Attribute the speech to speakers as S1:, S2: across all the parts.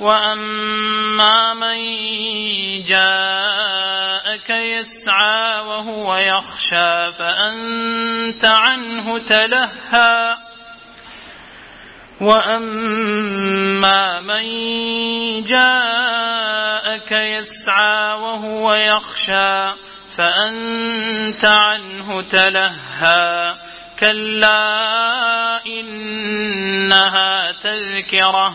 S1: وأما من جاءك يسعى وهو يخشى فأنت عنه تلهى وأما من جاءك يسعى وهو يخشى فأنت عنه تلهى كلا إنها تذكرة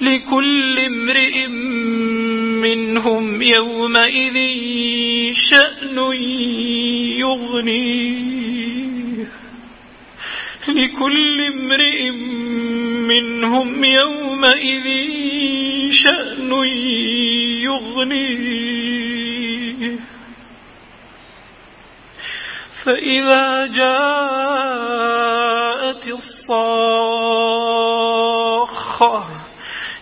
S1: لكل امرئ منهم يومئذ شأن يغنيه لكل امرئ منهم يومئذ شأن يغنيه فإذا جاءت الصاخة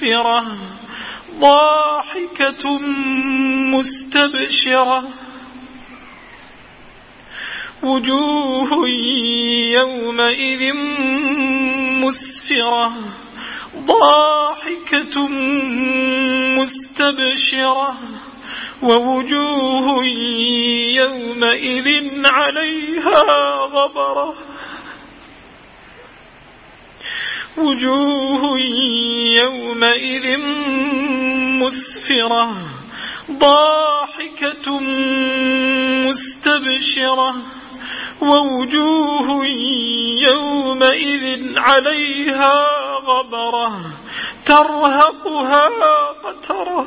S1: مسفرة ضاحكة مستبشرة. وجوه يومئذ مسفرة ضاحكة مستبشرة. ووجوه يومئذ عليها غبرة. وجوه يومئذ مسفرة ضاحكة مستبشرة ووجوه يومئذ عليها غبرة ترهقها قترة.